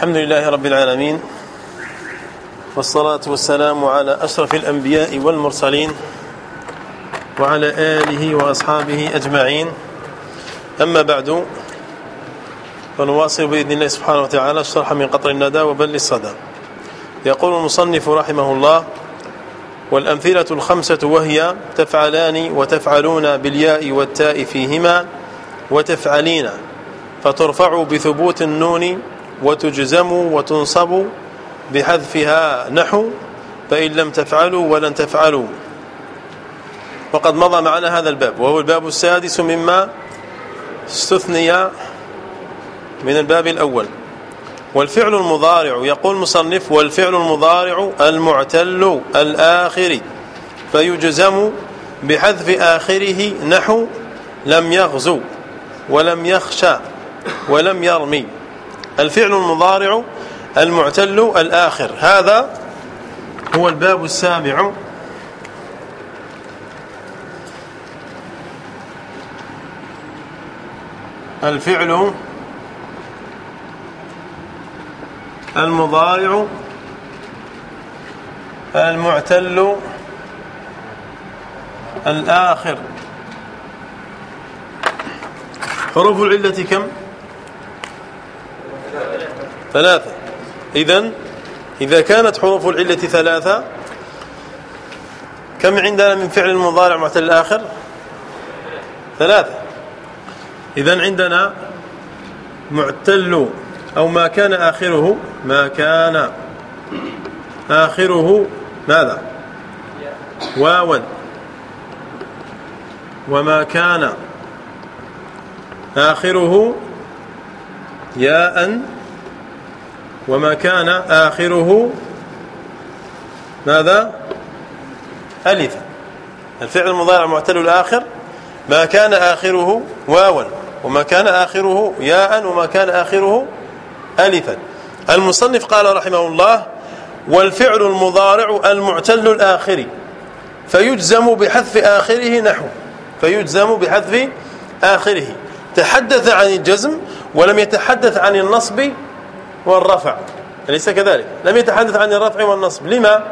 الحمد لله رب العالمين والصلاة والسلام على أشرف الأنبياء والمرسلين وعلى آله وأصحابه أجمعين. أما بعد فنواصل بإذن الله سبحانه وتعالى الشرح من قطر الندى وبل الصدى. يقول المصنف رحمه الله والأمثلة الخمسة وهي تفعلان وتفعلون بالياء والتاء فيهما وتفعلين فترفع بثبوت النون وتجزم وتنصب بحذفها نحو فإن لم تفعلوا ولن تفعلوا. وقد مضى معنا هذا الباب وهو الباب السادس مما استثني من الباب الأول. والفعل المضارع يقول مصنف والفعل المضارع المعتل الآخر فيجزم بحذف آخره نحو لم يغزو ولم يخشى ولم يرمي. الفعل المضارع المعتل الآخر. هذا هو الباب السابع. الفعل المضارع المعتل الآخر. حروف العلة كم؟ ثلاثة. إذا إذا كانت حروف العلة ثلاثة كم عندنا من فعل المضارع معتل الآخر ثلاثة. إذا عندنا معتل أو ما كان آخره ما كان آخره ماذا؟ واوا وما كان آخره ياء وما كان آخره ماذا؟ ألفا الفعل المضارع معتل الآخر. ما كان آخره واوا وما كان آخره ياء. وما كان آخره ألفا المصنف قال رحمه الله والفعل المضارع المعتل الآخر. فيجزم بحذف آخره نحو. فيجزم بحذف آخره. تحدث عن الجزم ولم يتحدث عن النصب والرفع. أليس كذلك؟ لم يتحدث عن الرفع والنصب. لما؟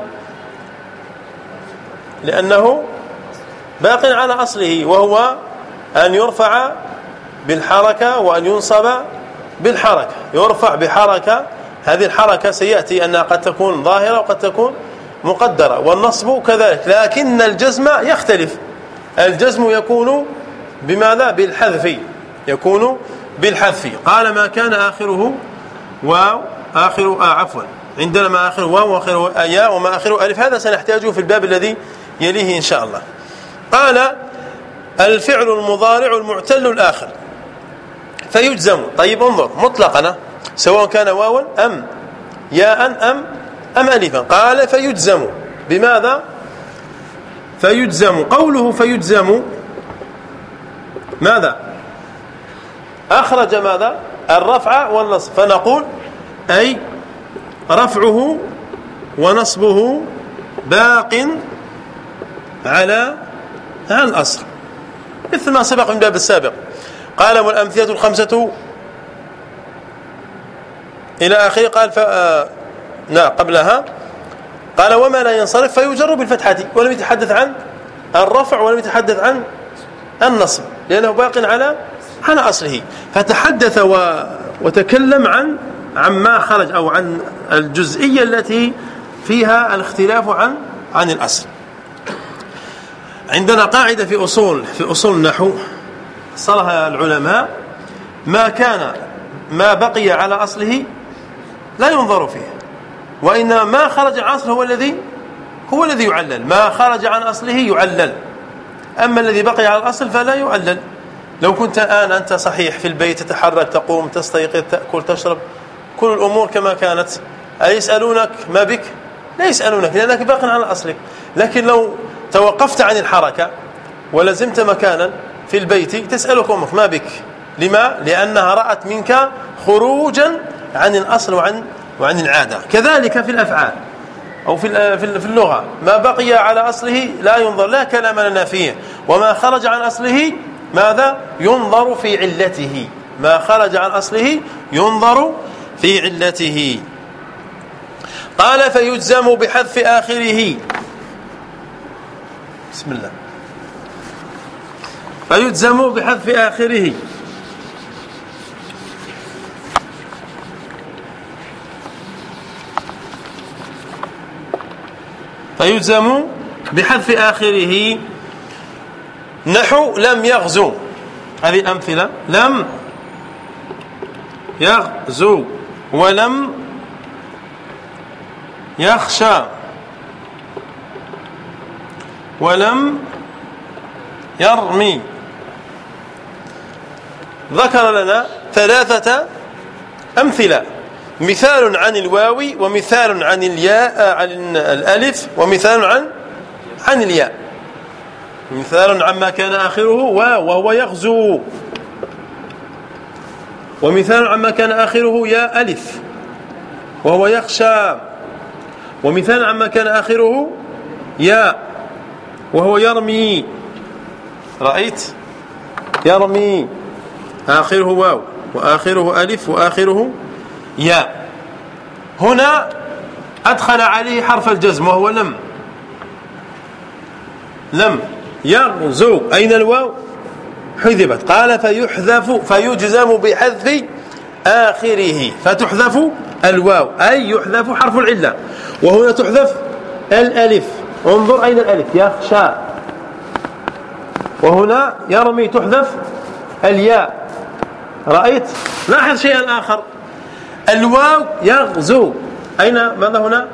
لأنه باق على أصله وهو أن يرفع بالحركة وأن ينصب بالحركة. يرفع بحركة هذه الحركة سيأتي أنها قد تكون ظاهرة وقد تكون مقدرة. والنصب كذلك لكن الجزم يختلف. الجزم يكون بماذا؟ بالحذف. يكون بالحذف. قال ما كان آخره واو آخر آه عفوا. عندنا ما آخره واو وآخره ياء وما آخره ألف. هذا سنحتاجه في الباب الذي يليه إن شاء الله. قال الفعل المضارع المعتل الآخر. فيجزم. طيب انظر مطلقا. سواء كان واوا أم ياء أم أم ألفا. قال فيجزم. بماذا؟ فيجزم. قوله فيجزم. ماذا؟ أخرج ماذا؟ الرفع والنصب. فنقول أي رفعه ونصبه باق على الأصل مثل ما سبق من باب السابق. قال والأمثلة الخمسة إلى آخره قال ف... آه، نعم قبلها. قال وما لا ينصرف فيجر بالفتحة. ولم يتحدث عن الرفع ولم يتحدث عن النصب لأنه باق على على أصله. فتحدث و... وتكلم عن عما خرج أو عن الجزئية التي فيها الاختلاف عن عن الأصل. عندنا قاعدة في أصول في أصول النحو. صلها العلماء ما كان ما بقي على أصله لا ينظر فيه. وإنما ما خرج عن أصله هو الذي هو الذي يعلل. ما خرج عن أصله يعلل. أما الذي بقي على الأصل فلا يعلل. لو كنت الآن أنت صحيح في البيت تتحرك تقوم تستيقظ تأكل تشرب كل الأمور كما كانت أيسألونك ما بك؟ لا يسألونك لأنك باق على أصلك. لكن لو توقفت عن الحركة ولزمت مكانا في البيت تسألك أمك ما بك؟ لما؟ لأنها رأت منك خروجا عن الأصل وعن وعن العادة. كذلك في الأفعال أو في في اللغة. ما بقي على أصله لا ينظر لا كلام لنا فيه. وما خرج عن أصله ماذا؟ ينظر في علته. ما خرج عن أصله ينظر في علته. قال فيجزم بحذف آخره. بسم الله. فيجزم بحذف آخره. فيجزم بحذف آخره. نحو لم يغزو. هذه أمثلة. لم يغزو ولم يخشى. ولم يرمي. ذكر لنا ثلاثة أمثلة. مثال عن الواو ومثال عن الياء عن الألف ومثال عن عن الياء. مثال عما كان آخره وهو يغزو. ومثال عما كان آخره يا ألف وهو يخشى. ومثال عما كان آخره يا وهو يرمي. رأيت؟ يرمي. آخره واو وآخره ألف وآخره ياء هنا أدخل عليه حرف الجزم وهو لم. لم. يغزو أين الواو؟ حذفت. قال فيحذف فيجزم بحذف آخره. فتحذف الواو أي يحذف حرف العلة. وهنا تحذف الألف. انظر أين الألف. يخشى وهنا يرمي تحذف الياء. رأيت؟ لاحظ شيئا آخر. الواو يغزو. أين؟ ماذا هنا؟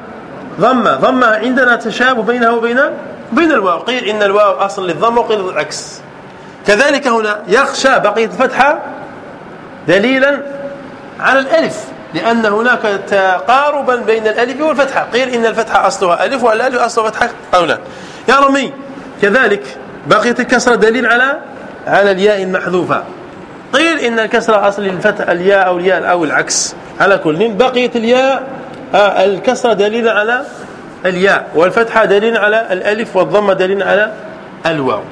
ضمة. ضمة عندنا تشابه بينها وبين بين الواو. قيل إن الواو أصل للضم وقيل العكس. كذلك هنا يخشى بقية الفتحة دليلا على الألف لأن هناك تقاربا بين الألف والفتحة. قيل إن الفتحة أصلها ألف والألف أصلها فتحة قولا يرمي كذلك بقية الكسرة دليل على على الياء المحذوفة. قيل إن الكسرة أصل الفتح الياء أو الياء أو العكس. على كل بقية الياء آه، الكسرة دليل على الياء والفتحة دليل على الألف والضمة دليل على الواو.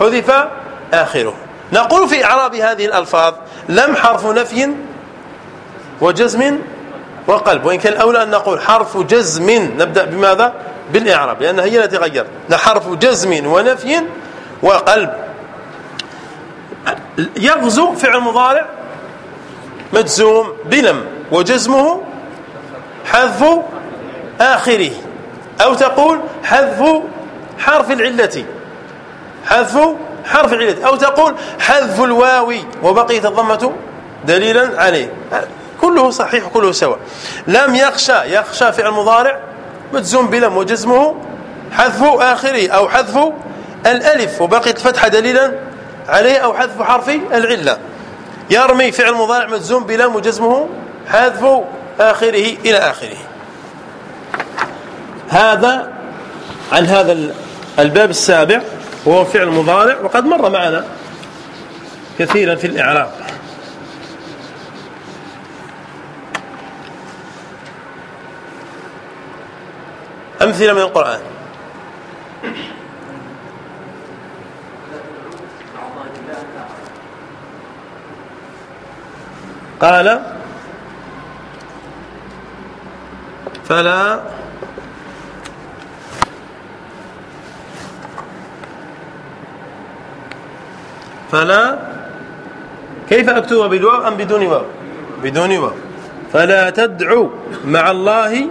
حذف آخره. نقول في إعراب هذه الألفاظ لم حرف نفي وجزم وقلب. وإن كان الأولى أن نقول حرف جزم. نبدأ بماذا؟ بالإعراب لأن هي التي غيرت. حرف جزم ونفي وقلب. يغزو فعل مضارع مجزوم بلم وجزمه حذف آخره. أو تقول حذف حرف العلة. حذف حرف العلة. أو تقول حذف الواو. وبقيت الضمة دليلا عليه. كله صحيح كله سواء. لم يخشى يخشى فعل مضارع مجزوم بلم وجزمه حذف آخره أو حذف الألف. وبقيت الفتحة دليلا عليه أو حذف حرف العلة. يرمي فعل مضارع مجزوم بلم وجزمه حذف آخره إلى آخره. هذا عن هذا الباب السابع وهو فعل مضارع وقد مر معنا كثيرا في الإعراب. أمثلة من القرآن. قال فلا فلا كيف أكتبها بالواو أم بدون واو؟ بدون واو. فلا تدعو مع الله.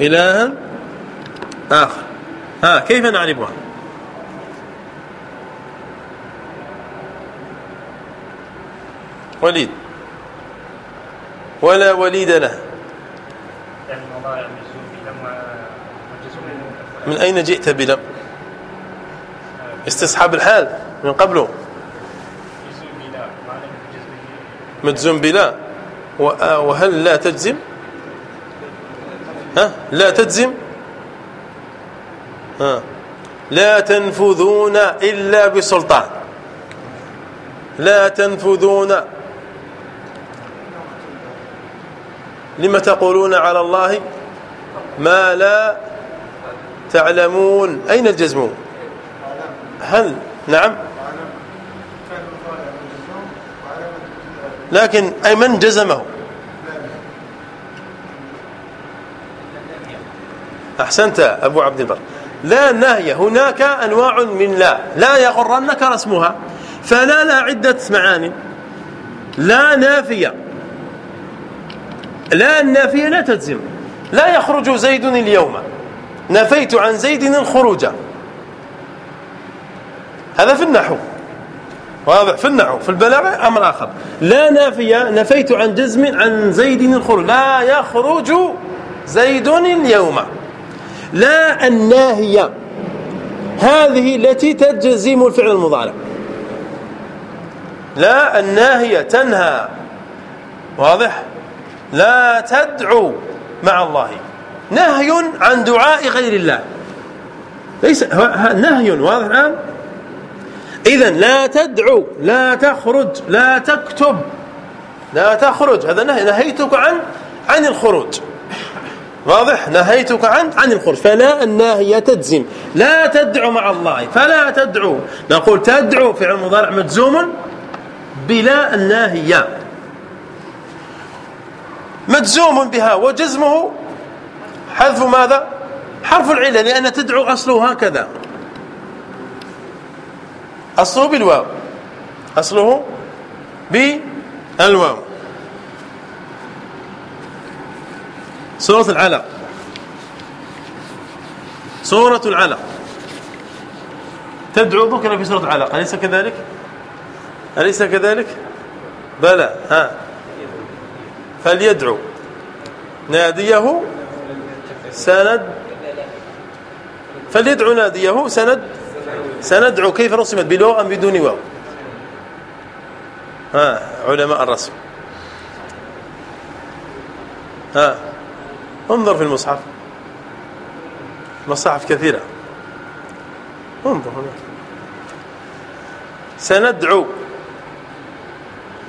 إلها آخر. ها كيف نعرفها؟ وليد. ولا وليد له من أين جئت بلم؟ استصحاب الحال من قبله. مجزوم بلا وهل لا تجزم؟ ها؟ لا تجزم؟ ها. لا تنفذون إلا بسلطان. لا تنفذون. لم تقولون على الله؟ ما لا تعلمون. أين الجزم؟ هل نعم. لكن أي من جزمه؟ أحسنت أبو عبد البر. لا نهي. هناك أنواع من لا. لا يغرنك رسمها. فلا لا عدة معاني. لا نافية. لا النافية لا تجزم. لا يخرج زيد اليوم. نفيت عن زيد الخروج. هذا في النحو. واضح في النحو. في البلاغة أمر آخر. لا نافية نفيت عن جزم عن زيد الخروج. لا يخرج زيد اليوم. لا الناهية. هذه التي تجزم الفعل المضارع. لا الناهية تنهى. واضح؟ لا تدعو. مع الله. نهي عن دعاء غير الله. ليس نهي واضح الآن؟ إذا لا تدعو لا تخرج لا تكتب. لا تخرج. هذا نهي. نهيتك عن عن الخروج. واضح؟ نهيتك عن عن الخروج. فلا الناهية تجزم. لا تدعو مع الله. فلا تدعو. نقول تدعو فعل مضارع مجزوم بلا الناهية. مجزوم بها وجزمه حذف ماذا؟ حرف العلة لأن تدعو أصله هكذا. أصله بالواو. أصله بالواو. سورة العلق. سورة العلق. تدعو ذكر في سورة العلق. أليس كذلك؟ أليس كذلك؟ بلى. ها. فليدعو. ناديه سند فليدعو ناديه سند سندعو. كيف رسمت؟ بلغة أم بدون واو؟ ها علماء الرسم. ها انظر في المصحف. مصاحف كثيرة. انظر هنا سندعو.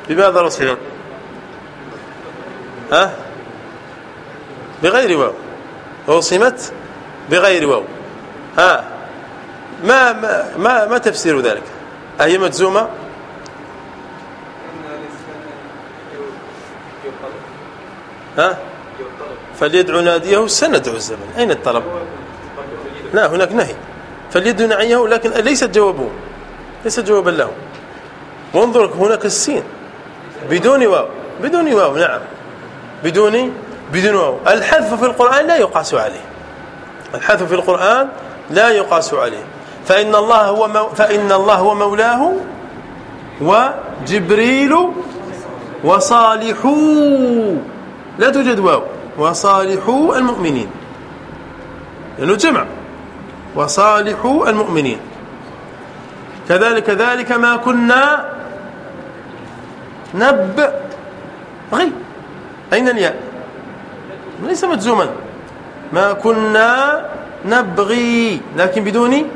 بماذا رسمت؟ ها؟ بغير واو. رسمت بغير واو. ها؟ ما ما ما, ما تفسير ذلك؟ أهي مجزومة؟ ها؟ فليدعو ناديه سندعو الزمن. أين الطلب؟ لا هناك نهي. فليدع ناديه لكن ليست جوابه. ليست جوابا له. وانظر هناك السين. بدون واو. بدون واو نعم. بدون بدون واو. الحذف في القرآن لا يقاس عليه. الحذف في القرآن لا يقاس عليه. فإن الله هو مو فإن الله هو مولاه وجبريل وصالحو لا توجد واو. وصالحو المؤمنين. لأنه جمع. وصالحو المؤمنين. كذلك ذلك ما كنا نبغي أين الياء؟ ليس مجزوما. ما كنا نبغي لكن بدون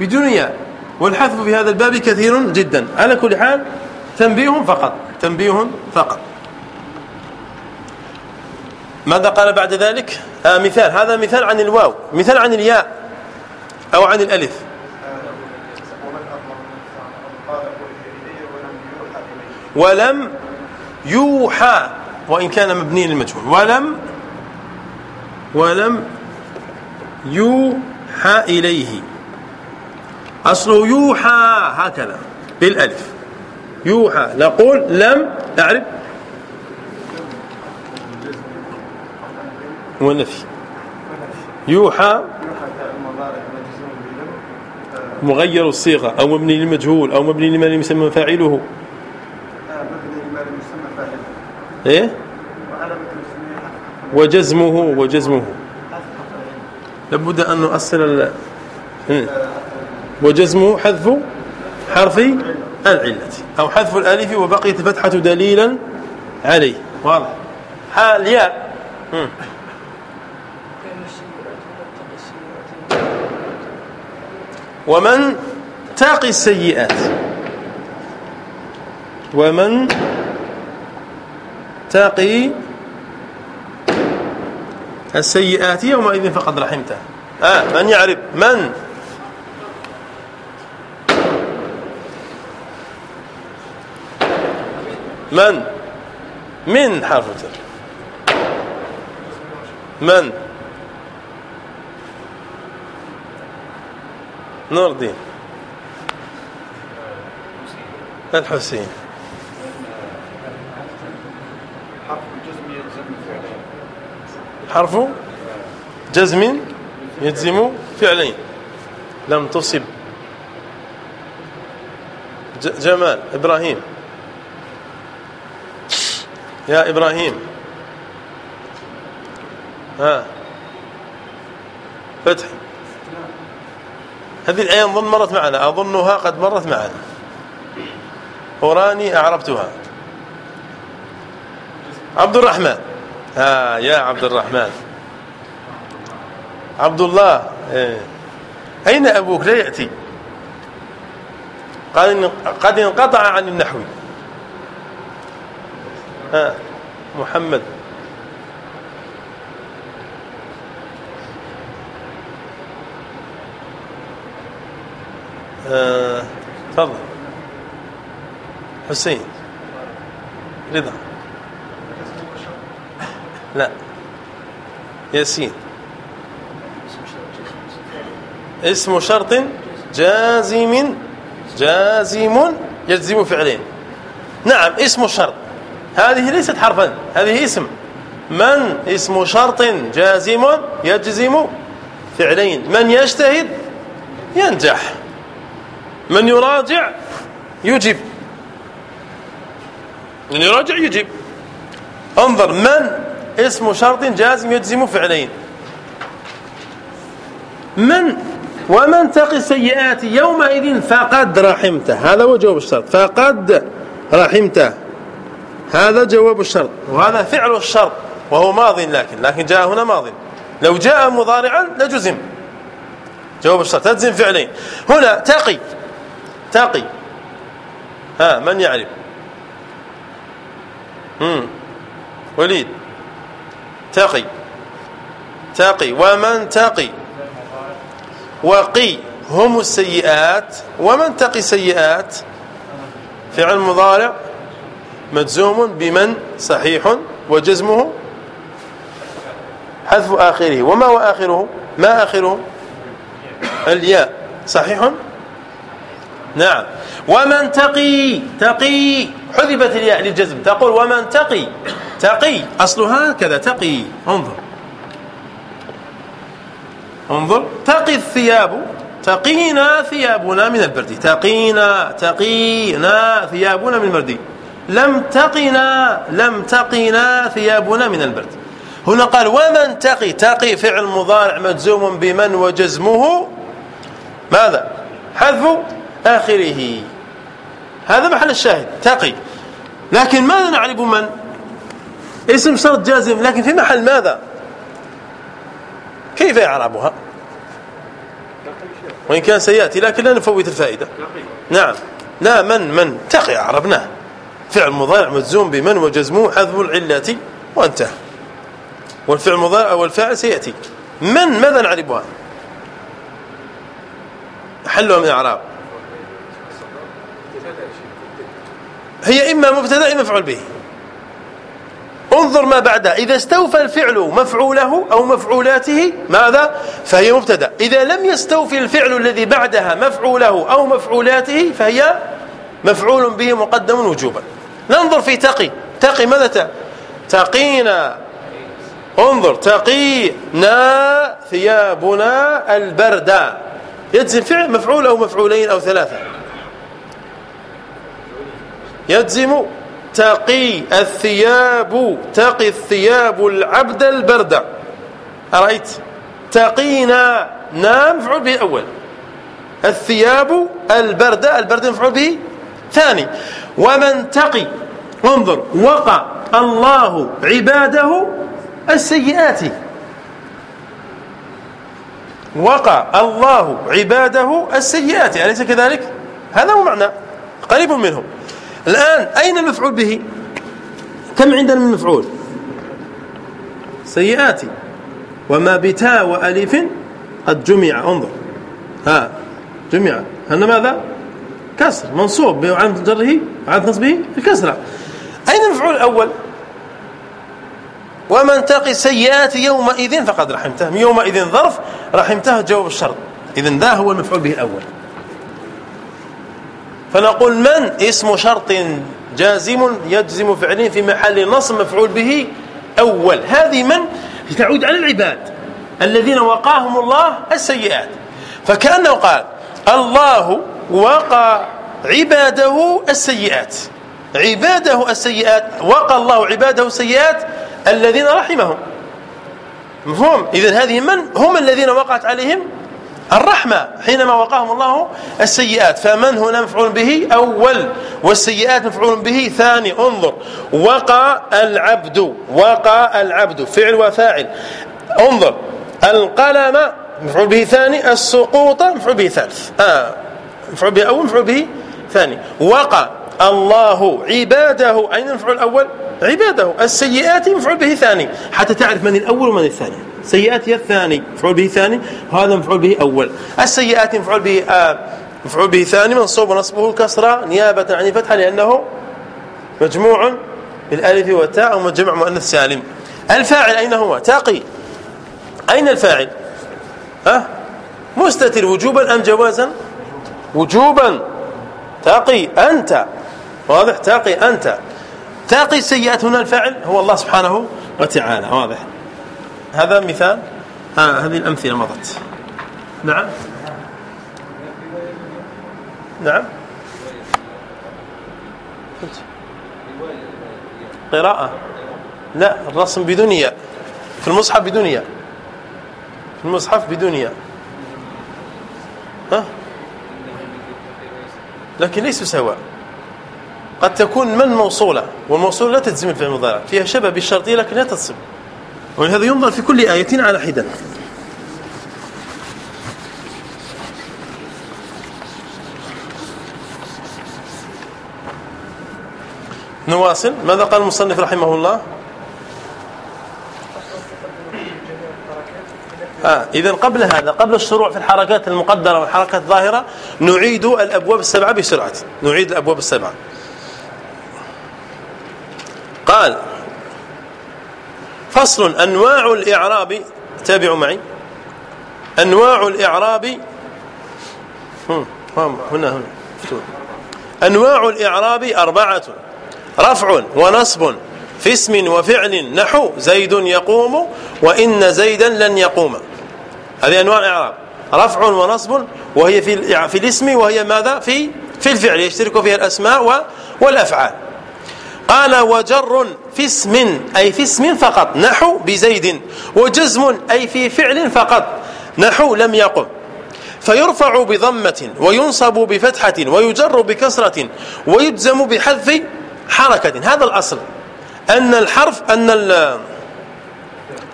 بدون ياء. والحذف في هذا الباب كثير جدا. على كل حال تنبيه فقط. تنبيه فقط. ماذا قال بعد ذلك؟ آه مثال. هذا مثال عن الواو. مثال عن الياء. أو عن الألف. ولم يوحى. وإن كان مبني للمجهول. ولم ولم يوحى إليه. أصله يوحى هكذا بالألف. يوحى نقول لم أعرف والنفي. يوحى مغير الصيغة أو مبني للمجهول أو مبني لما لم يسمى فاعله. إيه؟ وجزمه وجزمه. لابد أن نؤصل وجزمه حذف حرف العلة أو حذف الألف وبقيت الفتحة دليلا عليه. واضح. حال ياء. ومن تاقي السيئات. ومن تقي السيئات يومئذ فقد رحمته. آه من يعرف؟ من؟ من؟ من حرف الجر. من؟ نور الدين. الحسين. حرف جزم يجزم فعلين. لم تصب. جمال. إبراهيم. يا إبراهيم. ها. فتحي هذه الآية أظن مرت معنا. أظنها قد مرت معنا. أوراني أعربتها. عبد الرحمن. ها يا عبد الرحمن عبد الله إيه. أين أبوك؟ لا يأتي. قد انقطع عن النحو. ها محمد. آه، تفضل. حسين. رضا. لا. ياسين. اسم شرط جازم جازم يجزم فعلين. نعم اسم الشرط هذه ليست حرفا هذه اسم. من اسم شرط جازم يجزم فعلين؟ من يجتهد ينجح. من يراجع يجب من يراجع يجب انظر من اسم شرط جازم يجزم فعلين. من ومن تقي السيئات يومئذ فقد رحمته. هذا هو جواب الشرط. فقد رحمته. هذا جواب الشرط. وهذا فعل الشرط. وهو ماض لكن لكن جاء هنا ماض. لو جاء مضارعا لجزم. جواب الشرط. تجزم فعلين. هنا تقي. تقي. ها من يعرف؟ امم وليد. تقي. تقي. ومن تقي. وقي. هم السيئات. ومن تقي سيئات. فعل مضارع مجزوم بمن صحيح وجزمه حذف آخره. وما هو آخره؟ ما آخره؟ الياء. صحيح؟ نعم. ومن تقي. تقي. حذفت الياء للجزم. تقول ومن تقي. تقي. أصلها هكذا تقي. انظر. انظر. تقي الثياب. تقينا ثيابنا من البرد. تقينا تقينا ثيابنا من البرد. لم تقنا لم تقنا ثيابنا من البرد. هنا قال ومن تقي؟ تقي فعل مضارع مجزوم بمن وجزمه. ماذا؟ حذف آخره. هذا محل الشاهد. تقي. لكن ماذا نعرف من؟ اسم شرط جازم لكن في محل ماذا؟ كيف يعربها؟ وإن كان سيأتي لكن لا نفوت الفائدة. نعم. لا من من؟ تقي عربناه. فعل مضارع مجزوم بمن وجزمه حذف العلة وانتهى. والفعل المضارع والفاعل سيأتي. من؟ ماذا نعربها؟ حلها من الإعراب. هي إما مبتدأ إما مفعول به. انظر ما بعدها إذا استوفى الفعل مفعوله أو مفعولاته ماذا؟ فهي مبتدأ. إذا لم يستوفي الفعل الذي بعدها مفعوله أو مفعولاته فهي مفعول به مقدم وجوبا. ننظر في تقي. تقي ماذا تقينا. انظر. تقينا ثيابنا البرد. يجزم فعل مفعول أو مفعولين أو ثلاثة. يجزم تقي الثياب تقي الثياب العبد البرد. أرأيت؟ تقينا نام مفعول به أول. الثياب البرد البرد مفعول به ثاني. ومن تقي انظر وقع الله عباده السيئات. وقع الله عباده السيئات. أليس كذلك؟ هذا هو معنى قريب منه. الآن أين المفعول به؟ كم عندنا من مفعول؟ سيئات وما بتاء وألف قد جمع. انظر. ها جمع. هذا ماذا؟ كسر. منصوب وعلامة جره وعلامة نصبه الكسرة. المفعول الأول؟ ومن تقي السيئات يومئذ فقد رحمته. يومئذ ظرف رحمته جواب الشرط. إذا ذا هو المفعول به الأول. فنقول من؟ اسم شرط جازم يجزم فعلين في محل نصب مفعول به أول. هذه من؟ تعود على العباد الذين وقاهم الله السيئات. فكأنه قال الله وقى عباده السيئات. عباده السيئات وقى الله عباده السيئات الذين رحمهم. مفهوم؟ إذن هذه من؟ هم الذين وقعت عليهم الرحمة حينما وقاهم الله السيئات. فمن هنا مفعول به؟ أول. والسيئات مفعول به؟ ثاني. انظر. وقى العبد. وقى العبد. فعل وفاعل. انظر. القلم مفعول به ثاني. السقوط مفعول به ثالث. آه. مفعول به أول مفعول به ثاني. وقى الله عباده. أين المفعول الأول؟ عباده. السيئات مفعول به ثاني. حتى تعرف من الأول ومن الثاني. سيئات هي الثاني مفعول به ثاني وهذا مفعول به أول. السيئات مفعول به آه مفعول به ثاني منصوب ونصبه الكسرة نيابة عن الفتحة لأنه مجموع بالألف والتاء أو مجمع مؤنث سالم. الفاعل أين هو؟ تاقي. أين الفاعل؟ ها؟ مستتر وجوبا أم جوازا؟ وجوبا. تاقي أنت. واضح؟ تاقي أنت. تاقي السيئات هنا الفاعل هو الله سبحانه وتعالى واضح؟ هذا مثال. ها هذه الأمثلة مضت. نعم. نعم. قراءة. لا الرسم بدون ياء. في المصحف بدون ياء. في المصحف بدون ياء. ها؟ لكن ليسوا سواء. قد تكون من موصولة والموصولة لا تجزم الفعل المضارع. فيها شبه بالشرطية لكن لا تتصب ولهذا ينظر في كل آية على حدة. نواصل. ماذا قال المصنف رحمه الله؟ آه إذا قبل هذا قبل الشروع في الحركات المقدرة والحركات الظاهرة نعيد الأبواب السبعة بسرعة. نعيد الأبواب السبعة. قال فصل أنواع الإعراب تابعوا معي. أنواع الإعراب هنا هنا أنواع الإعراب أربعة رفع ونصب في اسم وفعل نحو زيد يقوم وإن زيدا لن يقوم. هذه أنواع الإعراب. رفع ونصب وهي في في الاسم وهي ماذا؟ في في الفعل يشترك فيها الأسماء والأفعال. قال وجر في اسم أي في اسم فقط نحو بزيد وجزم أي في فعل فقط نحو لم يقم. فيرفع بضمة وينصب بفتحة ويجر بكسرة ويجزم بحذف حركة. هذا الأصل. أن الحرف أن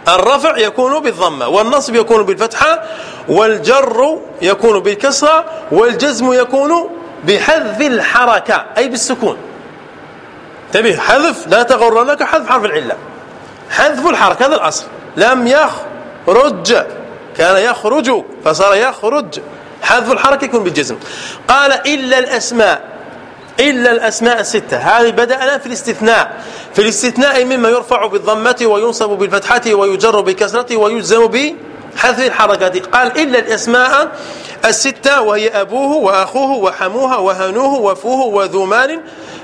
الرفع يكون بالضمة والنصب يكون بالفتحة والجر يكون بالكسرة والجزم يكون بحذف الحركة أي بالسكون. انتبه حذف لا تغرنك حذف حرف العلة. حذف الحركة هذا الأصل. لم يخرج كان يخرج فصار يخرج. حذف الحركة يكون بالجزم. قال إلا الأسماء إلا الأسماء الستة. هذه بدانا في الاستثناء. في الاستثناء مما يرفع بالضمة وينصب بالفتحة ويجر بالكسره ويجزم بحذف الحركات. قال إلا الأسماء الستة وهي أبوه وأخوه وحموها وهنوه وفوه وذو مال.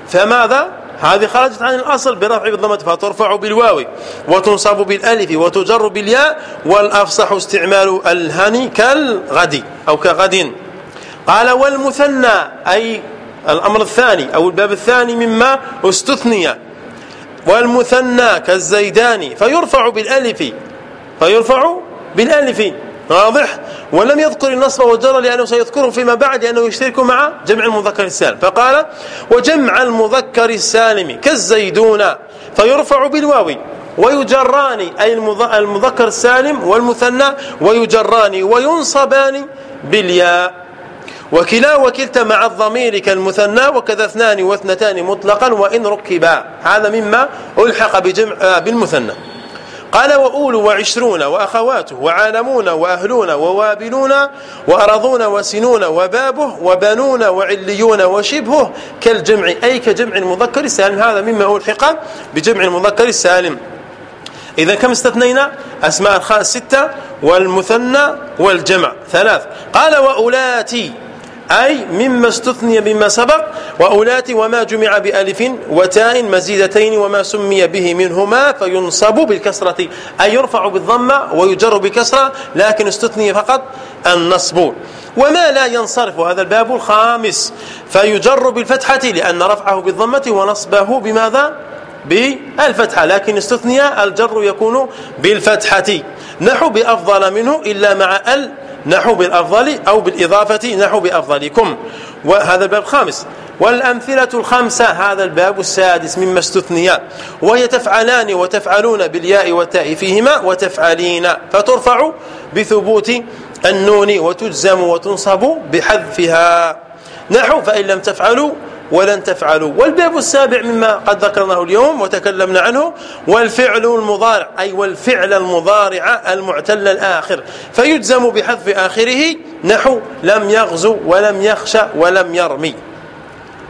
فماذا؟ هذه خرجت عن الأصل برفع بالضمة فترفع بالواو وتنصب بالألف وتجر بالياء والأفصح استعمال الهني كالغد أو كغد. قال والمثنى أي الأمر الثاني أو الباب الثاني مما استثني. والمثنى كالزيداني فيرفع بالألف فيرفع بالألف. واضح؟ ولم يذكر النصب والجر لأنه سيذكره فيما بعد لأنه يشترك مع جمع المذكر السالم. فقال وجمع المذكر السالم كالزيدون فيرفع بالواو. ويجران أي المذكر السالم والمثنى ويجران وينصبان بالياء. وكلا وكلتا مع الضمير كالمثنى وكذا اثنان واثنتان مطلقا وإن ركبا. هذا مما ألحق بجمع بالمثنى. قال وأول وعشرون وأخواته وعالمون وأهلون ووابلون وأرضون وسنون وبابه وبنون وعليون وشبهه كالجمع أي كجمع المذكر السالم. هذا مما ألحق بجمع المذكر السالم. إذا كم استثنينا؟ أسماء الخاص ستة والمثنى والجمع. ثلاث. قال وأولاتي أي مما استثني مما سبق وأولات وما جمع بألف وتاء مزيدتين وما سمي به منهما فينصب بالكسرة أي يرفع بالضمة ويجر بكسرة لكن استثني فقط النصب. وما لا ينصرف هذا الباب الخامس. فيجر بالفتحة لأن رفعه بالضمة ونصبه بماذا؟ بالفتحة. لكن استثني الجر يكون بالفتحة. نحو بأفضل منه إلا مع ال نحو بالأفضل أو بالإضافة نحو بأفضلكم. وهذا الباب الخامس. والأمثلة الخمسة هذا الباب السادس مما استثني وهي تفعلان وتفعلون بالياء والتاء فيهما وتفعلين. فترفع بثبوت النون وتجزم وتنصب بحذفها. نحو فإن لم تفعلوا ولن تفعلوا. والباب السابع مما قد ذكرناه اليوم وتكلمنا عنه والفعل المضارع أي والفعل المضارع المعتل الآخر. فيجزم بحذف آخره نحو لم يغزو ولم يخشى ولم يرمي.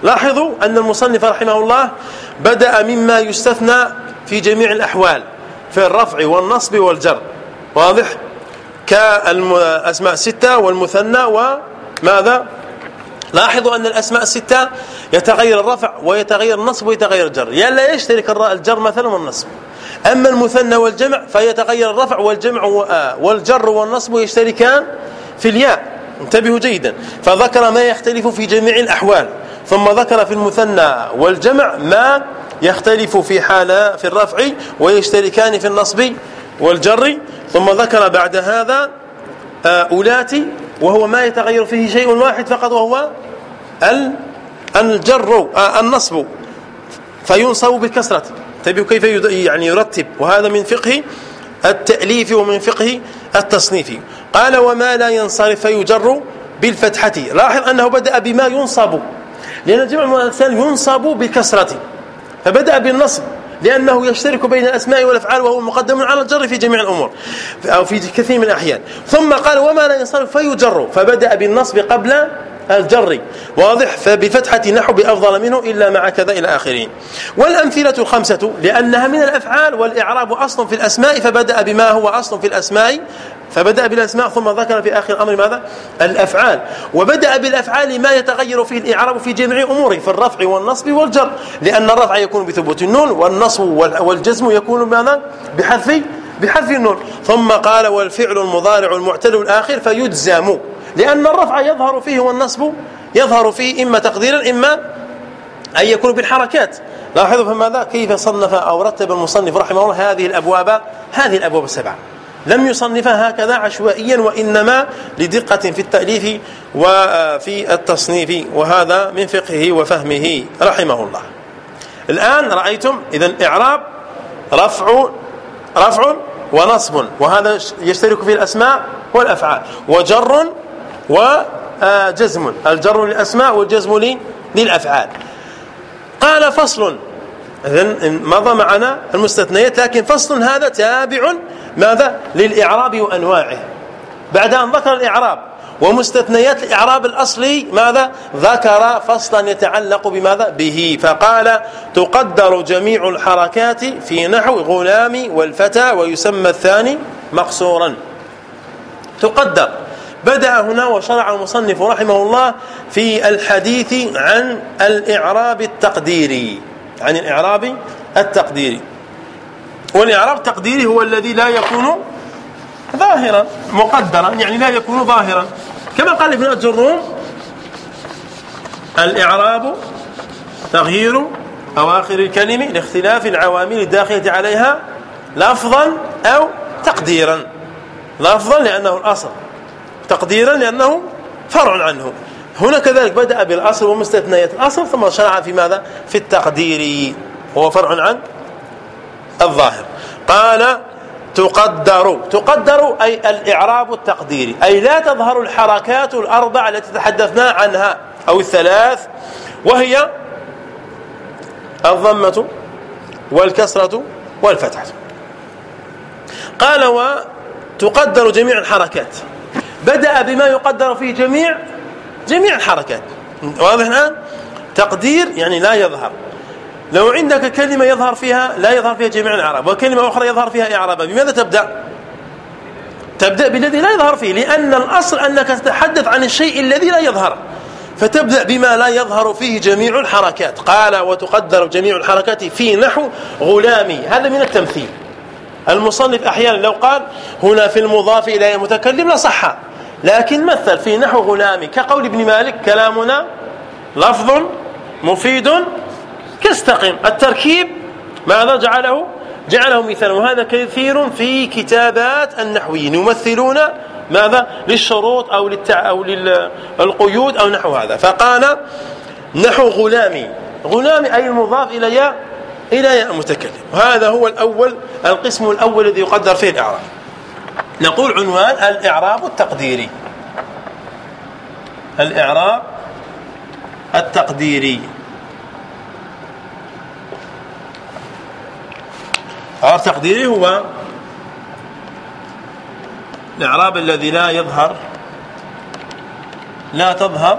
لاحظوا أن المصنف رحمه الله بدأ مما يستثنى في جميع الأحوال في الرفع والنصب والجر. واضح؟ كالأسماء الستة والمثنى وماذا؟ لاحظوا أن الأسماء الستة يتغير الرفع ويتغير النصب ويتغير الجر. يا لا يشترك الجر مثلا والنصب. أما المثنى والجمع فيتغير الرفع والجمع والجر والنصب يشتركان في الياء. انتبهوا جيدا. فذكر ما يختلف في جميع الأحوال. ثم ذكر في المثنى والجمع ما يختلف في حال في الرفع ويشتركان في النصب والجر. ثم ذكر بعد هذا أولاتي وهو ما يتغير فيه شيء واحد فقط وهو الجر آه، النصب. فينصب بالكسرة تبي كيف يعني يرتب؟ وهذا من فقه التأليف ومن فقه التصنيف. قال وما لا ينصرف فيجر بالفتحة. لاحظ أنه بدأ بما ينصب. لأن جمع الإنسان ينصب بالكسرة فبدأ بالنصب. لأنه يشترك بين الأسماء والأفعال وهو مقدم على الجر في جميع الأمور أو في كثير من الأحيان. ثم قال وما لا ينصرف فيجر. فبدأ بالنصب قبل الجر. واضح؟ فبفتحة نحو بأفضل منه إلا مع كذا إلى آخرين. والأمثلة الخمسة لأنها من الأفعال والإعراب أصل في الأسماء فبدأ بما هو أصل في الأسماء فبدأ بالأسماء ثم ذكر في آخر الأمر ماذا؟ الأفعال. وبدأ بالأفعال ما يتغير فيه الإعراب في جميع أموره في الرفع والنصب والجر. لأن الرفع يكون بثبوت النون والنصب والجزم يكون ماذا؟ بحذف بحذف النون. ثم قال والفعل المضارع المعتل الآخر فيجزم. لأن الرفع يظهر فيه والنصب يظهر فيه إما تقديرا إما أن يكون بالحركات. لاحظوا فماذا كيف صنف أو رتب المصنف رحمه الله هذه الأبواب؟ هذه الأبواب السبعة. لم يصنفها هكذا عشوائيا وإنما لدقة في التأليف وفي التصنيف وهذا من فقهه وفهمه رحمه الله. الآن رأيتم إذا إعراب رفع رفع ونصب وهذا يشترك في الأسماء والأفعال وجر وجزم الجر للأسماء والجزم للأفعال. قال فصل. إذن مضى معنا المستثنيات لكن فصل هذا تابع ماذا؟ للإعراب وأنواعه. بعد أن ذكر الإعراب ومستثنيات الإعراب الأصلي ماذا؟ ذكر فصلا يتعلق بماذا؟ به. فقال تقدر جميع الحركات في نحو غلام والفتى ويسمى الثاني مقصورا. تقدر. بدأ هنا وشرع المصنف رحمه الله في الحديث عن الإعراب التقديري عن الإعراب التقديري. والإعراب التقديري هو الذي لا يكون ظاهرا مقدرا يعني لا يكون ظاهرا. كما قال ابن الجروم الإعراب تغيير أواخر الكلم لاختلاف العوامل الداخلة عليها لفظا أو تقديرا. لفظا لأنه الأصل. تقديرا لأنه فرع عنه. هنا كذلك بدأ بالأصل ومستثنيات الأصل ثم شرع في ماذا؟ في التقدير. وهو فرع عن الظاهر. قال تقدر. تقدر أي الإعراب التقديري أي لا تظهر الحركات الأربع التي تحدثنا عنها أو الثلاث وهي الضمة والكسرة والفتحة. قال وتقدر جميع الحركات. بدأ بما يقدر فيه جميع جميع الحركات. واضح الآن؟ تقدير يعني لا يظهر. لو عندك كلمة يظهر فيها لا يظهر فيها جميع الإعراب وكلمة أخرى يظهر فيها إعرابا بماذا تبدأ؟ تبدأ بالذي لا يظهر فيه لأن الأصل أنك تتحدث عن الشيء الذي لا يظهر. فتبدأ بما لا يظهر فيه جميع الحركات. قال وتقدر جميع الحركات في نحو غلامي. هذا من التمثيل. المصنف أحيانا لو قال هنا في المضاف إلى المتكلم لصح لكن مثل في نحو غلامي كقول ابن مالك كلامنا لفظ مفيد كاستقم. التركيب ماذا جعله؟ جعله مثالا وهذا كثير في كتابات النحويين يمثلون ماذا؟ للشروط أو, للتع... أو للقيود أو نحو هذا. فقال نحو غلامي. غلامي أي المضاف إلى ياء إلى المتكلم وهذا هو الأول القسم الأول الذي يقدر فيه الإعراب. نقول عنوان الإعراب التقديري. الإعراب التقديري. الإعراب التقديري هو الإعراب الذي لا يظهر لا تظهر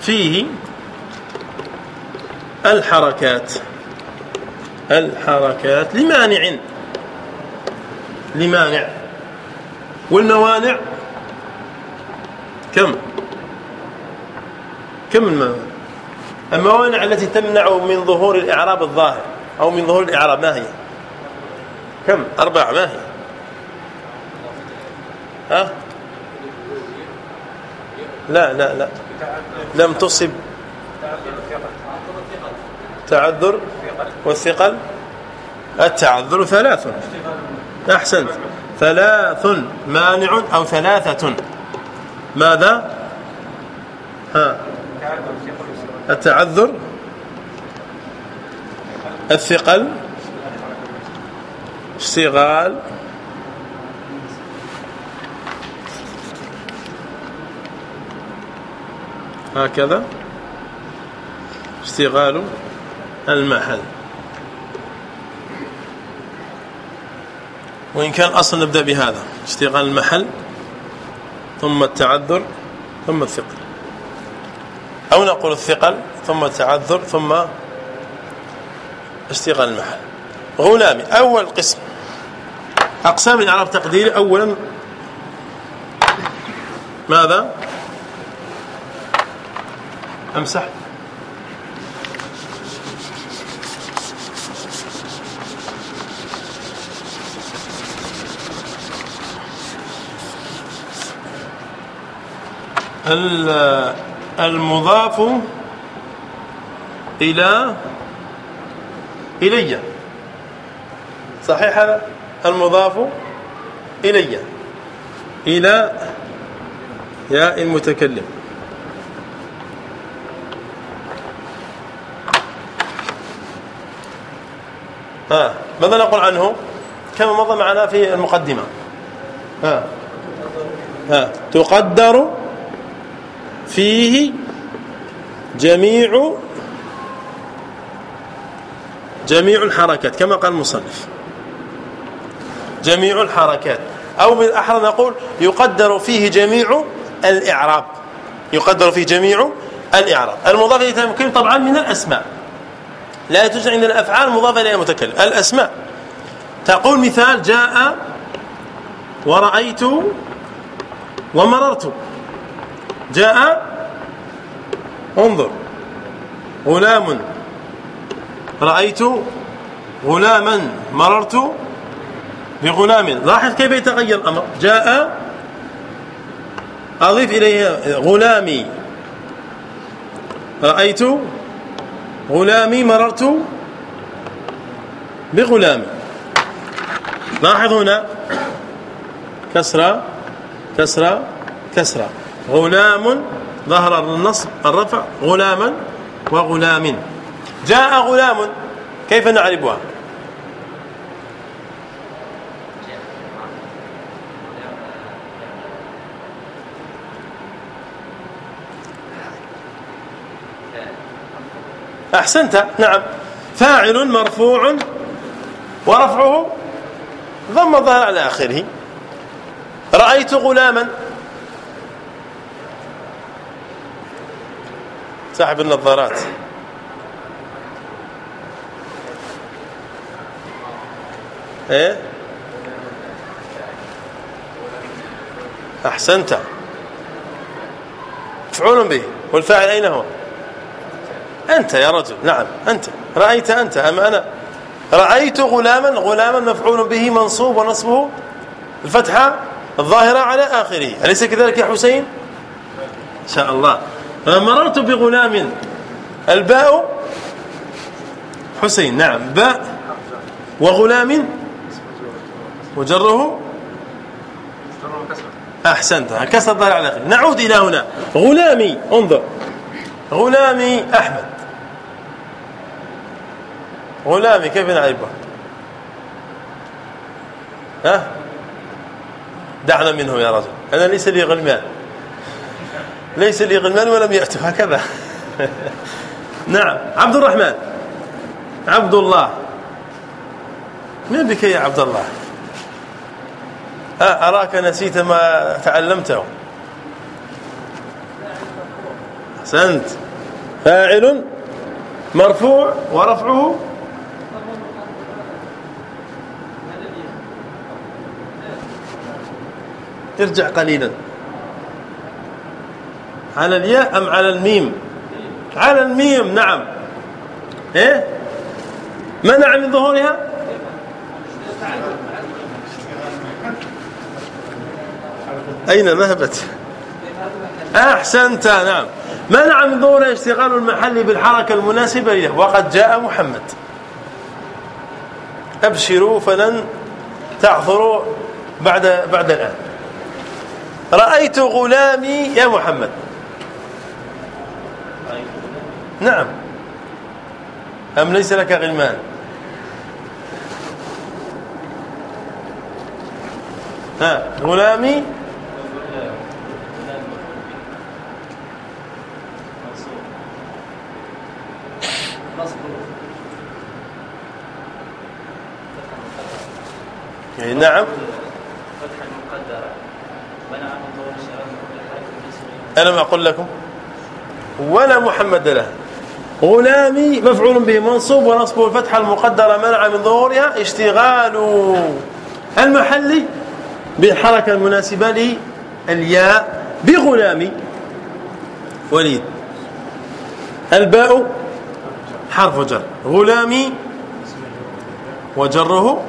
فيه الحركات. الحركات. لمانع. لمانع. والموانع. كم؟ كم الموانع؟ الموانع التي تمنع من ظهور الإعراب الظاهر أو من ظهور الإعراب. ما هي؟ كم؟ أربعة ما هي؟ ها؟ لا لا لا. لم تصب. تعذر والثقل؟ التعذر ثلاث. أحسنت. ثلاث مانع أو ثلاثة. ماذا؟ ها. التعذر. الثقل. اشتغال هكذا. اشتغال. المحل. وإن كان أصلا نبدأ بهذا اشتغال المحل ثم التعذر ثم الثقل. أو نقول الثقل ثم التعذر ثم اشتغال المحل. غلامي أول قسم. أقسام الإعراب تقديري أولا ماذا؟ أمسح. المضاف إلى إلي. صحيح هذا؟ المضاف إلي. إلى ياء المتكلم. ها ماذا نقول عنه؟ كما مضى معنا في المقدمة. ها. ها تقدر فيه جميع جميع الحركات كما قال المصنف. جميع الحركات. أو من الأحرى نقول يقدر فيه جميع الإعراب. يقدر فيه جميع الإعراب. المضاف إليه طبعا من الأسماء. لا توجد عندنا الأفعال مضافة إلى المتكلم الأسماء. تقول مثال جاء ورأيت ومررت. جاء انظر. غلام. رأيت غلاما مررت بغلام. لاحظ كيف يتغير الأمر. جاء أضيف إليه غلامي. رأيت غلامي مررت بغلامي. لاحظ هنا كسرة كسرة كسرة. غلام ظهر النصب الرفع غلاما وغلام. جاء غلام كيف نعرفها أحسنت نعم. فاعل مرفوع ورفعه ضم الظاهر على آخره. رأيت غلاما. صاحب النظارات. إيه؟ أحسنت. مفعول به. والفاعل أين هو؟ أنت يا رجل. نعم أنت. رأيت أنت أم أنا؟ رأيت غلاما غلاما مفعول به منصوب ونصبه. الفتحة الظاهرة على آخره. أليس كذلك يا حسين؟ إن شاء الله. مررت بغلام. الباء حسين نعم. باء وغلام وجره أحسنت. كسر الظاهر على اخره نعود إلى هنا. غلامي انظر. غلامي أحمد. غلامي كيف نعرفه؟ ها؟ دعنا منه يا رجل. أنا ليس لي غلمان. ليس لي غلمان ولم يأتوا. هكذا. نعم. عبد الرحمن عبد الله من بك يا عبد الله أراك نسيت ما تعلمته. أحسنت. فاعل. مرفوع. ورفعه. ارجع قليلا. على الياء أم على الميم؟ على الميم نعم. إيه؟ منع من ظهورها؟ أين ذهبت أحسنت نعم. منع من ظهورها اشتغال المحل بالحركة المناسبة له وقد جاء محمد. أبشروا فلن تعثروا بعد بعد الآن. رأيت غلامي يا محمد. نعم. أم ليس لك غلمان؟ ها غلامي؟ يعني نعم. ألم أقول لكم ولا محمد له. غلامي مفعول به منصوب ونصبه الفتحة المقدرة منع من ظهورها اشتغال المحل بالحركة المناسبة للياء بغلامي. وليد. الباء حرف جر. غلامي وجره.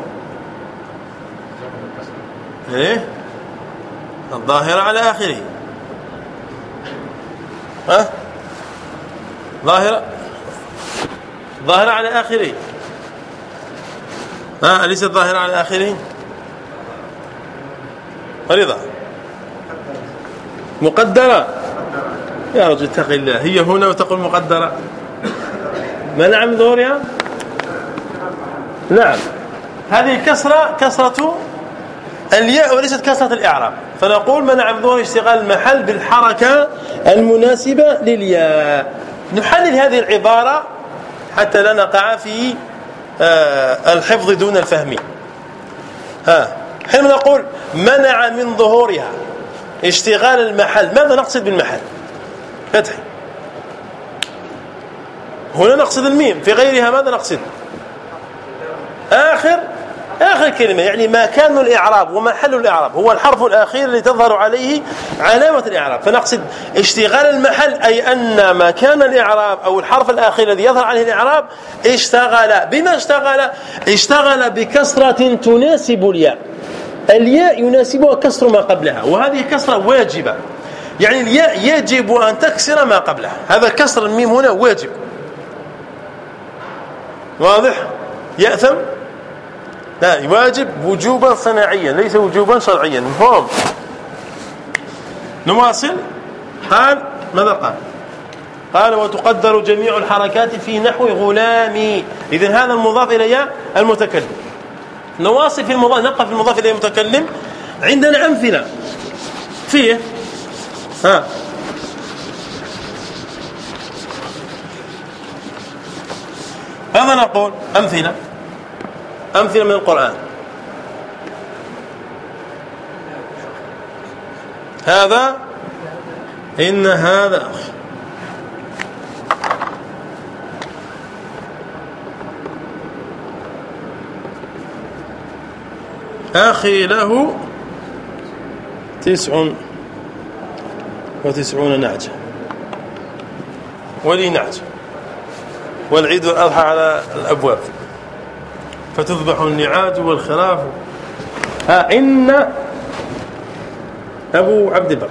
إيه؟ الظاهرة على آخره. ها؟ ظاهرة ظاهرة على آخره ها أليست ظاهرة على آخره رضا مقدرة. يا رجل اتق الله. هي هنا وتقول مقدرة. منع من ظهورها؟ نعم. هذه كسرة كسرة الياء وليست كسرة الإعراب. فنقول منع من ظهور اشتغال المحل بالحركة المناسبة للياء. نحلل هذه العبارة حتى لا نقع في آه، الحفظ دون الفهم. ها حينما نقول منع من ظهورها اشتغال المحل ماذا نقصد بالمحل؟ فتحي هنا نقصد الميم في غيرها ماذا نقصد؟ آخر. آخر كلمة يعني ما كان الإعراب ومحل الإعراب هو الحرف الأخير الذي تظهر عليه علامة الإعراب. فنقصد اشتغال المحل أي أن مكان الإعراب أو الحرف الأخير الذي يظهر عليه الإعراب اشتغل. بما اشتغل؟ اشتغل بكسرة تناسب الياء. الياء يناسبها كسر ما قبلها وهذه كسرة واجبة. يعني الياء يجب أن تكسر ما قبلها. هذا كسر الميم هنا واجب. واضح؟ يأثم؟ لا واجب وجوبا صناعيا ليس وجوبا شرعيا. مفهوم؟ نواصل. قال ماذا قال؟ قال وتقدر جميع الحركات في نحو غلامي اذا هذا المضاف إلى المتكلم. نواصل في المضاف نبقى في المضاف إلى المتكلم. عندنا أمثلة. فيه. ها. ماذا نقول؟ أمثلة. أمثلة من القرآن. هذا إن هذا أخي له تسع وتسعون نعجة. ولي نعجة. والعيد الأضحى على الأبواب. فتذبح النعاج والخراف. ها إن أبو عبد البر.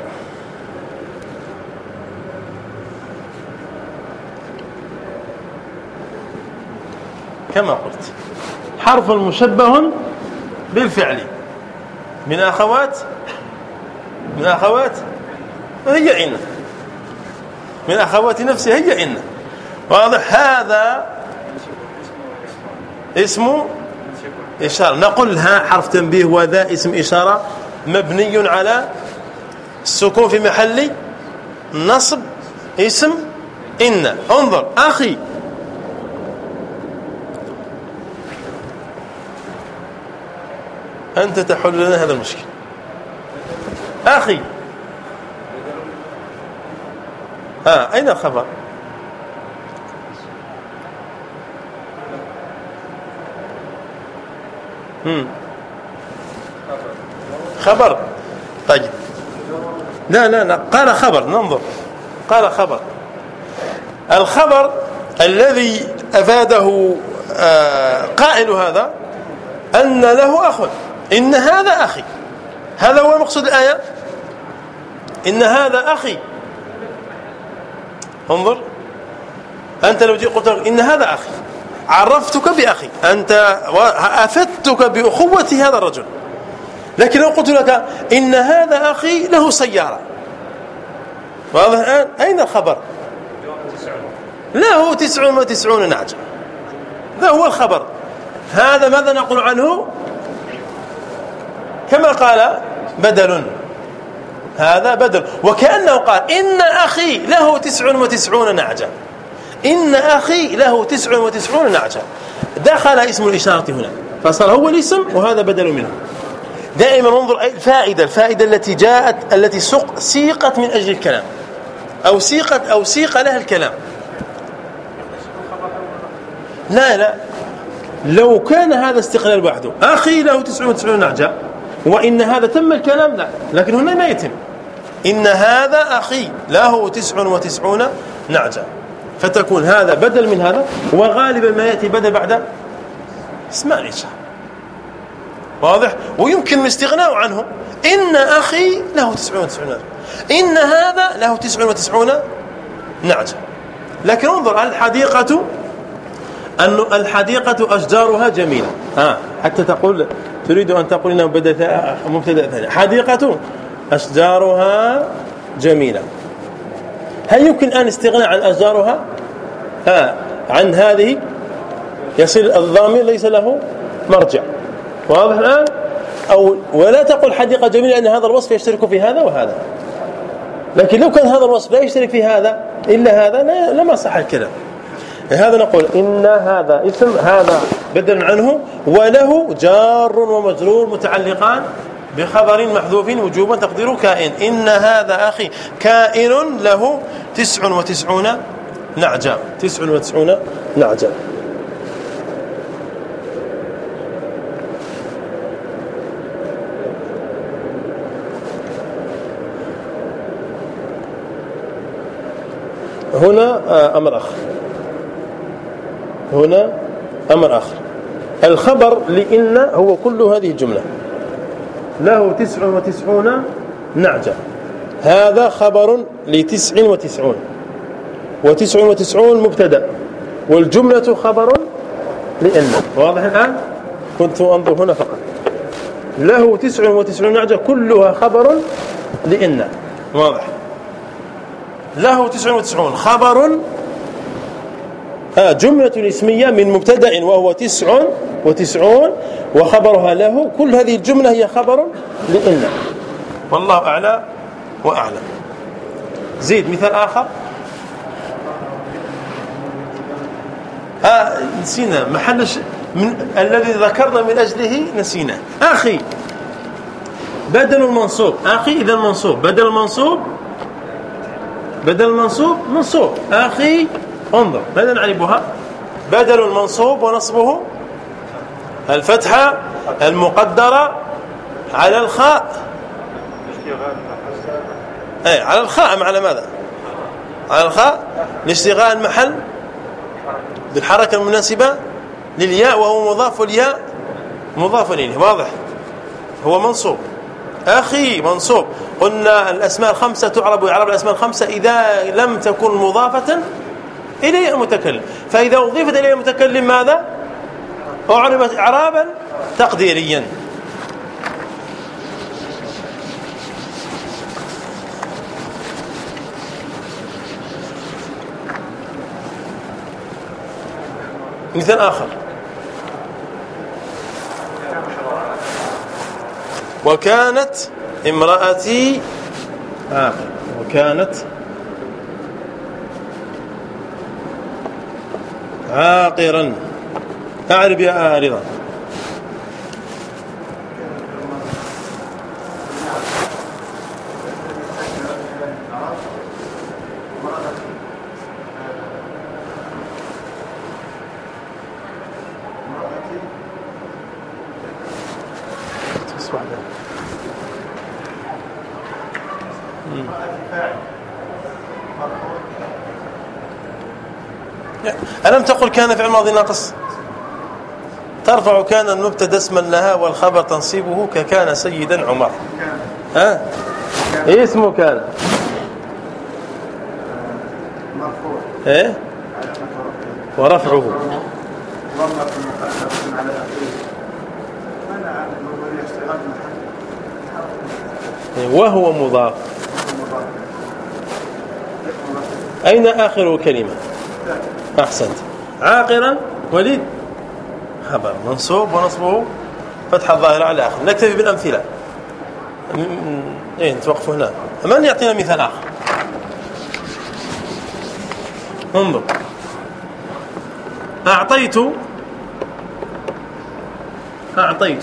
كما قلت حرف مشبه بالفعل. من أخوات من أخوات هي إن. من أخوات نفسها هي إن. واضح؟ هذا اسم إشارة. نقول ها حرف تنبيه وذا اسم إشارة مبني على السكون في محل نصب اسم إن. انظر أخي. أنت تحل لنا هذا المشكل. أخي. ها أين الخبر؟ خبر. طيب. لا لا لا. قال خبر. ننظر. قال خبر. الخبر الذي أفاده آه، قائل هذا أن له أخ. إن هذا أخي. هذا هو مقصود الآية؟ إن هذا أخي. انظر. أنت لو جئت قلت إن هذا أخي. عرفتك بأخي. أنت أفدتك بأخوة هذا الرجل. لكن لو قلت لك إن هذا أخي له سيارة. واضح الآن؟ أين الخبر؟ له تسع وتسعون نعجة. ذا هو الخبر. هذا ماذا نقول عنه؟ كما قال بدل. هذا بدل. وكأنه قال إن أخي له تسع وتسعون نعجة. إن أخي له تسع وتسعون نعجة. دخل اسم الإشارة هنا. فصار هو الاسم وهذا بدل منه. دائما انظر الفائدة الفائدة التي جاءت التي سيقت من أجل الكلام. أو سيقت أو سيق لها الكلام. لا لا. لو كان هذا استقلال وحده. أخي له 99 نعجة. وإن هذا تم الكلام لا. لكن هنا ما يتم. إن هذا أخي له 99 نعجة. فتكون هذا بدل من هذا وغالبا ما يأتي بدل بعد اسماء الإشارة واضح؟ ويمكن الاستغناء عنه إن أخي له 99 نعجة إن هذا له 99 نعجة لكن انظر الحديقة أن الحديقة أشجارها جميلة. ها حتى تقول تريد أن تقول إنه بدأ مبتدأ ثاني. حديقة أشجارها جميلة. هل يمكن أن استغناء عن أشجارها ها عن هذه يصير الضامن ليس له مرجع. واضح الآن؟ أو ولا تقول حديقة جميلة لأن هذا الوصف يشترك في هذا وهذا. لكن لو كان هذا الوصف لا يشترك في هذا إلا هذا لما صح الكلام. هذا نقول إن هذا اسم هذا بدل عنه وله جار ومجرور متعلقان بخبر محذوف وجوبا تقدير كائن. إن هذا أخي كائن له تسع وتسعون نعجة. تسع وتسعون نعجة. هنا آه، أمر آخر. هنا أمر آخر. الخبر لإن هو كل هذه الجملة. له تسع وتسعون نعجة. هذا خبر لتسع وتسعون. وتسع وتسعون مبتدأ. والجملة خبر لإن. واضح الآن؟ كنت أنظر هنا فقط. له تسع وتسعون نعجة كلها خبر لإن. واضح. له تسع وتسعون خبر آه جملة اسمية من مبتدأ وهو تسع وتسعون وخبرها له. كل هذه الجملة هي خبر لإن والله أعلى وأعلم زيد مثال آخر. آه نسينا. محل من الذي ذكرنا من أجله نسينا. أخي بدل المنصوب. أخي إذا المنصوب بدل المنصوب بدل المنصوب منصوب. أخي انظر. ماذا نعربها بدل المنصوب ونصبه الفتحة المقدرة على الخاء. اي على الخاء على ماذا؟ على الخاء لاشتغال المحل بالحركة المناسبة للياء وهو مضاف الياء مضاف إليه. واضح؟ هو منصوب. أخي منصوب. قلنا الأسماء الخمسة تعرب ويعرب الأسماء الخمسة إذا لم تكن مضافة إلى المتكلم. فإذا أضيفت إلى المتكلم ماذا؟ أعربت اعرابا تقديريا. مثال آخر. وكانت امرأتي عاقل وكانت عاقرا أعرب يا رضا. ألم تقل كان فعل ماضي ناقص؟ ترفع كان المبتدا اسما لها والخبر تنصيبه ككان سيدا عمر. ها؟ إيه اسمه كان؟ مرفوع إيه؟ ورفعه. وهو مضاف. أين آخر كلمة؟ أحسنت. عاقرا وليد. خبر منصوب ونصبه. فتح الظاهرة على آخر. نكتفي بالأمثلة. إيه نتوقف هنا. من يعطينا مثال آخر؟ انظر. أعطيت أعطيت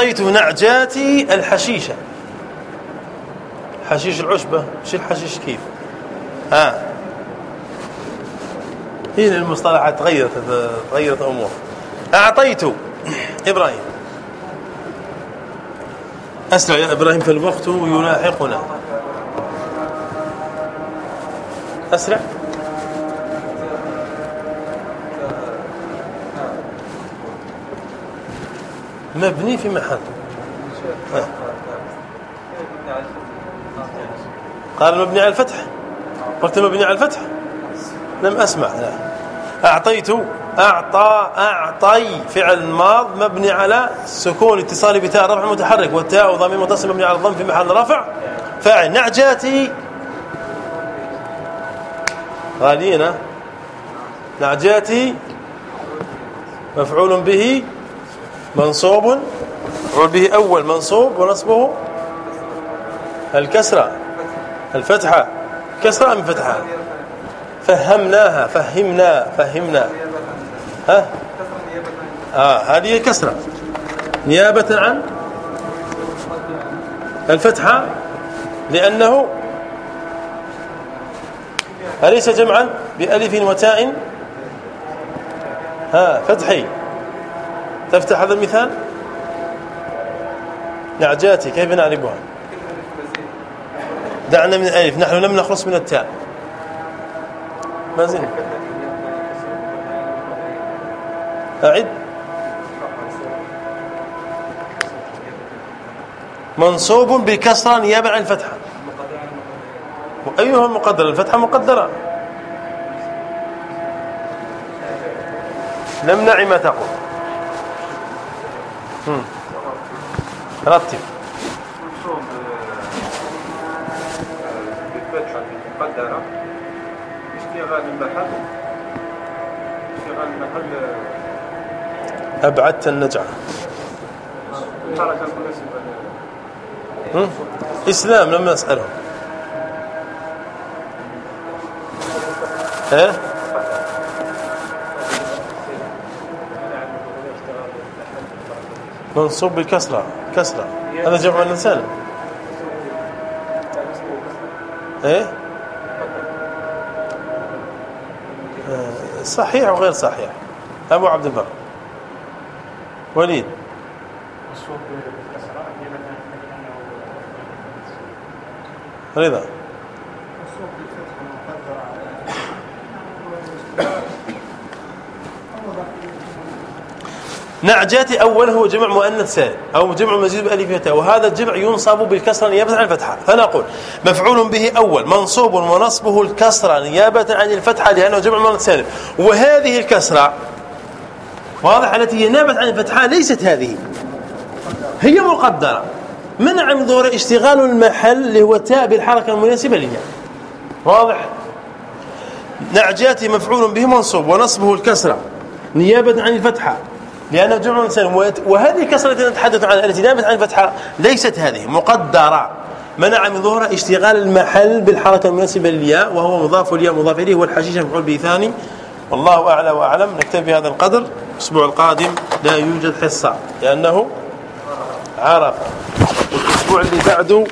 أعطيت نعجاتي الحشيشة. حشيش العشبة مش الحشيش كيف؟ ها. هنا المصطلحات تغيرت تغيرت أمور. أعطيت. إبراهيم. أسرع يا إبراهيم فالوقت يلاحقنا أسرع. مبني في محل. قال مبني على الفتح. قلت مبني على الفتح. لم أسمع. لا. أعطيت أعطى أعطي فعل ماض مبني على سكون اتصال بتاء رفع متحرك والتاء ضمير متصل مبني على الضم في محل رفع. فاعل نعجاتي. غالينا نعجاتي مفعول به. منصوب. مفعول به أول منصوب ونصبه الكسرة. الفتحة. كسرة أم فتحة؟ فهمناها. فهمنا. فهمنا. ها؟ آه هذه كسرة. نيابة عن الفتحة لأنه أليس جمعا بألف وتاء؟ ها فتحي. تفتح هذا المثال؟ نعجاتي كيف نعرفها؟ دعنا من الالف نحن لم نخلص من التاء. ما زلنا. أعد. منصوب بكسرة نيابة عن الفتحة. أيها المقدرة الفتحة مقدرة. لم نعي ما تقول. رتب. بالفتحة المحل المحل أبعدت النجعة. الحركة المناسبة إسلام لم نسأله إيه؟ منصوب بالكسرة كسرة. هذا جمع الإنسان. إيه؟ آه، صحيح وغير صحيح؟ أبو عبد البر. وليد. رضا. نعجات أول هو جمع مؤنث سالم أو جمع مزيد بألف وهذا الجمع ينصب بالكسرة نيابة عن الفتحة. فنقول مفعول به أول منصوب ونصبه الكسرة نيابة عن الفتحة لأنه جمع مؤنث سالم وهذه الكسرة واضح التي هي نيابة عن الفتحة ليست هذه. هي مقدرة. منع من ظهور اشتغال المحل اللي هو تاء بالحركة المناسبة لها واضح؟ نعجات مفعول به منصوب ونصبه الكسرة نيابة عن الفتحة. لأنه جمع سالم وهذه الكسرة التي نتحدث عنها التي نابت عن الفتحة ليست هذه مقدرة. منع من ظهور اشتغال المحل بالحركة المناسبة للياء وهو مضاف الياء مضاف إليه والحشيش مفعول به ثاني. والله أعلى وأعلم. نكتفي بهذا القدر. الأسبوع القادم لا يوجد حصة لأنه عرف الأسبوع اللي بعده